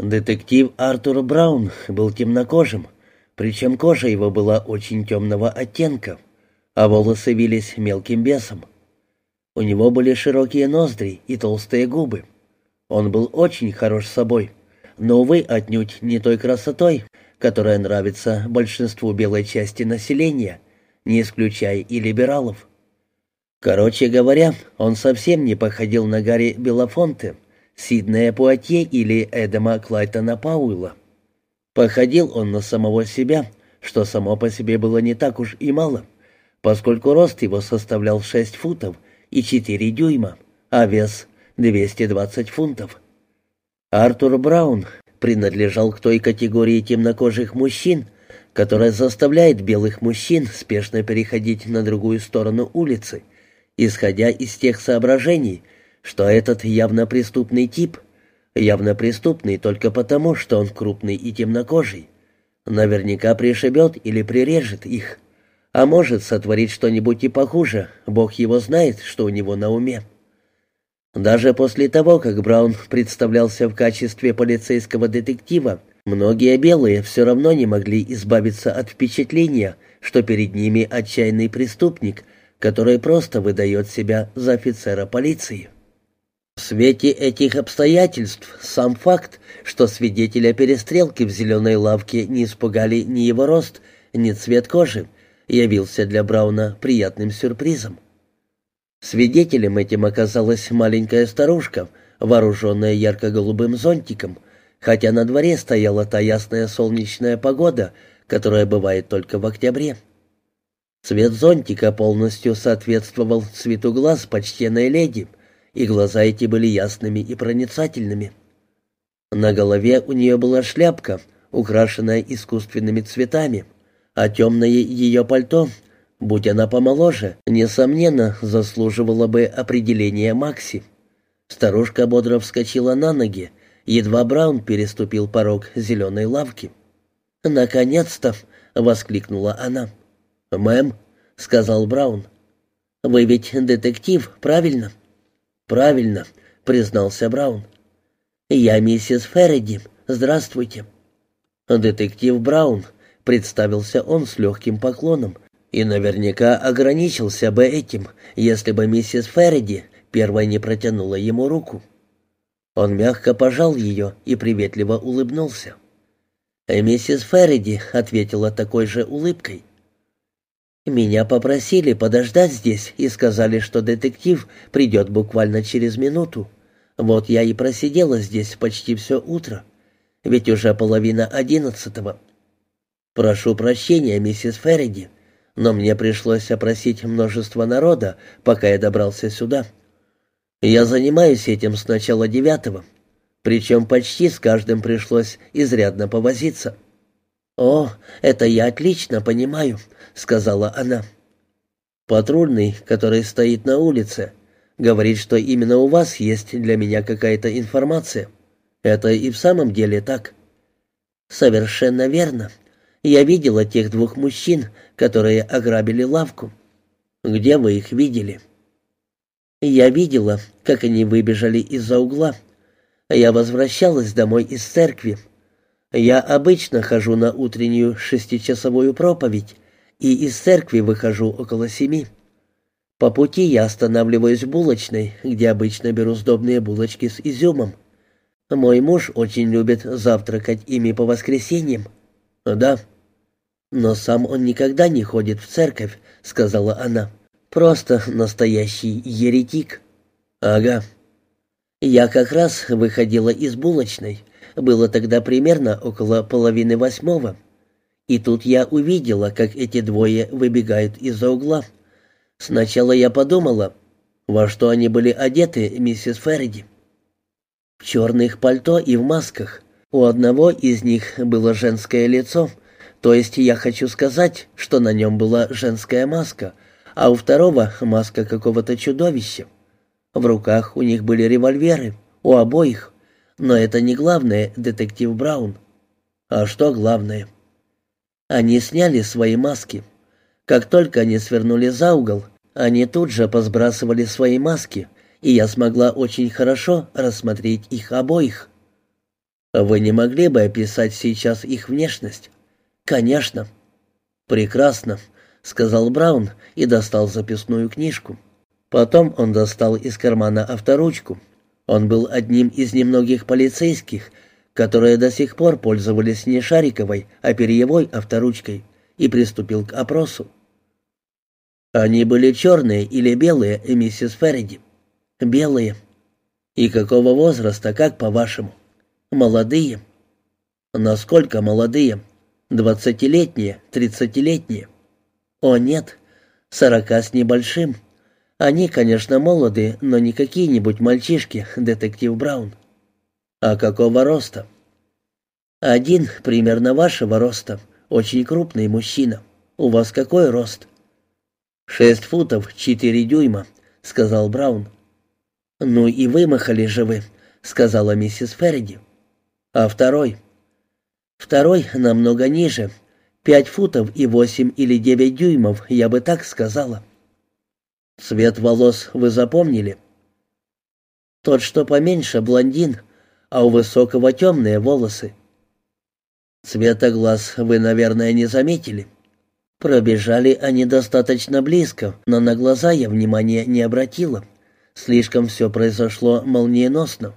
Детектив Артур Браун был темнокожим, причем кожа его была очень темного оттенка, а волосы вились мелким бесом. У него были широкие ноздри и толстые губы. Он был очень хорош собой, но, увы, отнюдь не той красотой, которая нравится большинству белой части населения, не исключая и либералов. Короче говоря, он совсем не походил на Гарри Белофонте, Сиднея Пуатье или Эдема Клайтона Пауэлла. Походил он на самого себя, что само по себе было не так уж и мало, поскольку рост его составлял 6 футов и 4 дюйма, а вес 220 фунтов. Артур Браун принадлежал к той категории темнокожих мужчин, которая заставляет белых мужчин спешно переходить на другую сторону улицы, исходя из тех соображений, что этот явно преступный тип, явно преступный только потому, что он крупный и темнокожий, наверняка пришибет или прирежет их, а может сотворить что-нибудь и похуже, Бог его знает, что у него на уме. Даже после того, как Браун представлялся в качестве полицейского детектива, многие белые все равно не могли избавиться от впечатления, что перед ними отчаянный преступник, который просто выдает себя за офицера полиции. В свете этих обстоятельств сам факт, что свидетеля перестрелки в зеленой лавке не испугали ни его рост, ни цвет кожи, явился для Брауна приятным сюрпризом. Свидетелем этим оказалась маленькая старушка, вооруженная ярко-голубым зонтиком, хотя на дворе стояла та ясная солнечная погода, которая бывает только в октябре. Цвет зонтика полностью соответствовал цвету глаз почтенной леди, и глаза эти были ясными и проницательными. На голове у нее была шляпка, украшенная искусственными цветами, а темное ее пальто будь она помоложе, несомненно, заслуживала бы определения Макси. Старушка бодро вскочила на ноги, едва Браун переступил порог зеленой лавки. «Наконец-то!» — воскликнула она. «Мэм», — сказал Браун, — «вы ведь детектив, правильно?» «Правильно», — признался Браун. «Я миссис Ферриди. Здравствуйте». «Детектив Браун», — представился он с легким поклоном, и наверняка ограничился бы этим, если бы миссис Ферриди первой не протянула ему руку. Он мягко пожал ее и приветливо улыбнулся. Миссис Ферриди ответила такой же улыбкой. «Меня попросили подождать здесь и сказали, что детектив придет буквально через минуту. Вот я и просидела здесь почти все утро, ведь уже половина одиннадцатого. Прошу прощения, миссис Ферриди, но мне пришлось опросить множество народа, пока я добрался сюда. Я занимаюсь этим с начала девятого, причем почти с каждым пришлось изрядно повозиться. «О, это я отлично понимаю», — сказала она. «Патрульный, который стоит на улице, говорит, что именно у вас есть для меня какая-то информация. Это и в самом деле так». «Совершенно верно. Я видела тех двух мужчин, которые ограбили лавку. Где вы их видели? Я видела, как они выбежали из-за угла. Я возвращалась домой из церкви. Я обычно хожу на утреннюю шестичасовую проповедь и из церкви выхожу около семи. По пути я останавливаюсь в булочной, где обычно беру сдобные булочки с изюмом. Мой муж очень любит завтракать ими по воскресеньям. Да, «Но сам он никогда не ходит в церковь», — сказала она. «Просто настоящий еретик». «Ага». Я как раз выходила из булочной. Было тогда примерно около половины восьмого. И тут я увидела, как эти двое выбегают из-за угла. Сначала я подумала, во что они были одеты, миссис Ферриди. В черных пальто и в масках. У одного из них было женское лицо, то есть я хочу сказать, что на нем была женская маска, а у второго маска какого-то чудовища. В руках у них были револьверы, у обоих. Но это не главное, детектив Браун. А что главное? Они сняли свои маски. Как только они свернули за угол, они тут же посбрасывали свои маски, и я смогла очень хорошо рассмотреть их обоих. Вы не могли бы описать сейчас их внешность? Конечно. Прекрасно, сказал Браун и достал записную книжку. Потом он достал из кармана авторучку. Он был одним из немногих полицейских, которые до сих пор пользовались не шариковой, а перьевой авторучкой, и приступил к опросу. «Они были черные или белые, миссис Ферриди?» «Белые». «И какого возраста, как по-вашему?» «Молодые». «Насколько молодые?» «Двадцатилетние, тридцатилетние?» «О, нет, сорока с небольшим. Они, конечно, молоды, но не какие-нибудь мальчишки, детектив Браун». «А какого роста?» «Один примерно вашего роста, очень крупный мужчина. У вас какой рост?» «Шесть футов, четыре дюйма», — сказал Браун. «Ну и вымахали же вы», — сказала миссис Ферриди. «А второй?» «Второй намного ниже. Пять футов и восемь или девять дюймов, я бы так сказала». «Цвет волос вы запомнили?» «Тот, что поменьше, блондин, а у высокого темные волосы. Цвета глаз вы, наверное, не заметили. Пробежали они достаточно близко, но на глаза я внимания не обратила. Слишком все произошло молниеносно.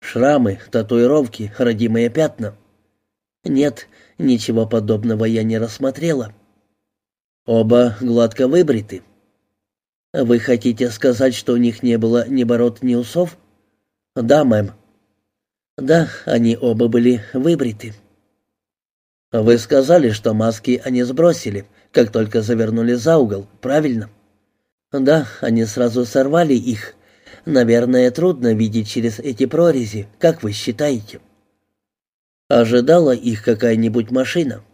Шрамы, татуировки, родимые пятна. Нет, ничего подобного я не рассмотрела. Оба гладко выбриты. Вы хотите сказать, что у них не было ни бород, ни усов? Да, мэм. Да, они оба были выбриты. Вы сказали, что маски они сбросили, как только завернули за угол, правильно? Да, они сразу сорвали их. Наверное, трудно видеть через эти прорези, как вы считаете? Ожидала их какая-нибудь машина?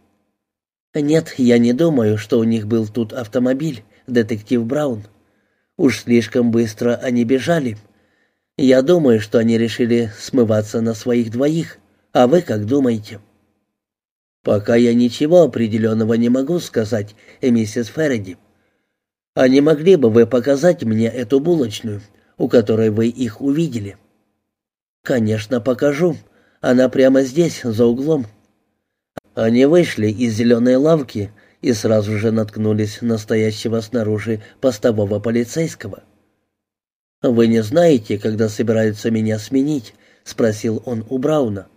Нет, я не думаю, что у них был тут автомобиль, детектив Браун. Уж слишком быстро они бежали, я думаю, что они решили смываться на своих двоих. А вы как думаете?» «Пока я ничего определенного не могу сказать, миссис Ферриди. А не могли бы вы показать мне эту булочную, у которой вы их увидели?» «Конечно, покажу. Она прямо здесь, за углом». Они вышли из зеленой лавки и сразу же наткнулись на стоящего снаружи постового полицейского. «Вы не знаете, когда собираются меня сменить?» — спросил он у Брауна.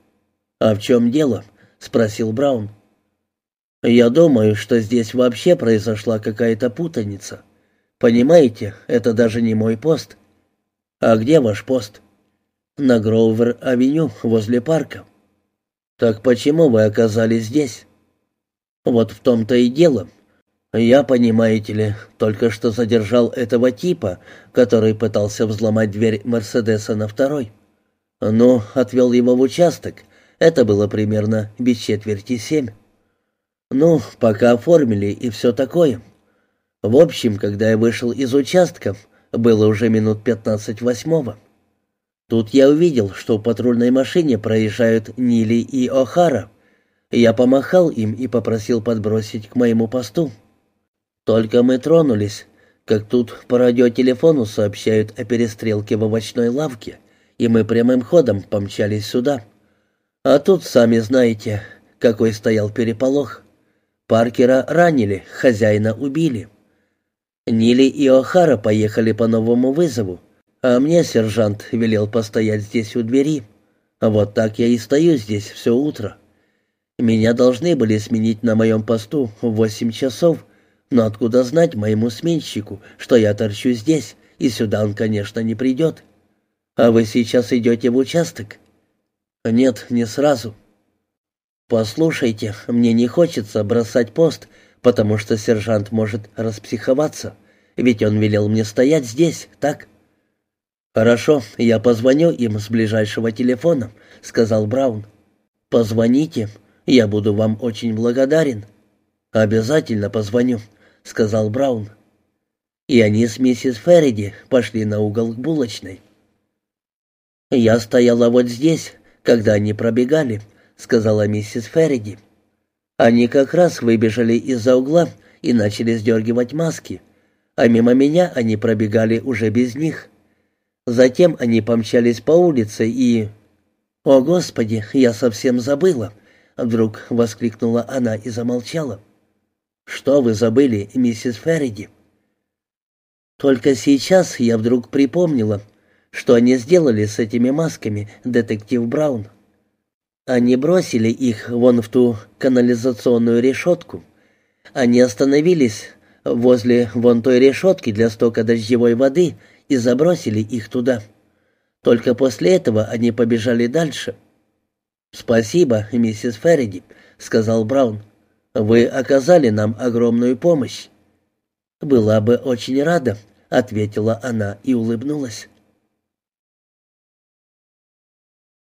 «А в чем дело?» — спросил Браун. «Я думаю, что здесь вообще произошла какая-то путаница. Понимаете, это даже не мой пост». «А где ваш пост?» «На Гроувер-авеню, возле парка». «Так почему вы оказались здесь?» «Вот в том-то и дело. «Я, понимаете ли, только что задержал этого типа, который пытался взломать дверь Мерседеса на второй. Ну, отвел его в участок. Это было примерно без четверти семь. Ну, пока оформили и все такое. В общем, когда я вышел из участка, было уже минут пятнадцать восьмого. Тут я увидел, что в патрульной машине проезжают Нили и О'Хара. Я помахал им и попросил подбросить к моему посту. Только мы тронулись, как тут по радиотелефону сообщают о перестрелке в овощной лавке, и мы прямым ходом помчались сюда. А тут, сами знаете, какой стоял переполох. Паркера ранили, хозяина убили. Нили и О'Хара поехали по новому вызову, а мне сержант велел постоять здесь у двери. Вот так я и стою здесь все утро. Меня должны были сменить на моем посту в восемь часов, но откуда знать моему сменщику, что я торчу здесь, и сюда он, конечно, не придет? А вы сейчас идете в участок? Нет, не сразу. Послушайте, мне не хочется бросать пост, потому что сержант может распсиховаться, ведь он велел мне стоять здесь, так? Хорошо, я позвоню им с ближайшего телефона, сказал Браун. Позвоните, я буду вам очень благодарен. Обязательно позвоню, сказал Браун. И они с миссис Ферриди пошли на угол к булочной. «Я стояла вот здесь, когда они пробегали», — сказала миссис Ферриди. «Они как раз выбежали из-за угла и начали сдергивать маски, а мимо меня они пробегали уже без них. Затем они помчались по улице и...» «О, Господи, я совсем забыла!» — вдруг воскликнула она и замолчала. «Что вы забыли, миссис Ферриди?» Только сейчас я вдруг припомнила, что они сделали с этими масками, детектив Браун. Они бросили их вон в ту канализационную решетку. Они остановились возле вон той решетки для стока дождевой воды и забросили их туда. Только после этого они побежали дальше. «Спасибо, миссис Ферриди», — сказал Браун. «Вы оказали нам огромную помощь». «Была бы очень рада», — ответила она и улыбнулась.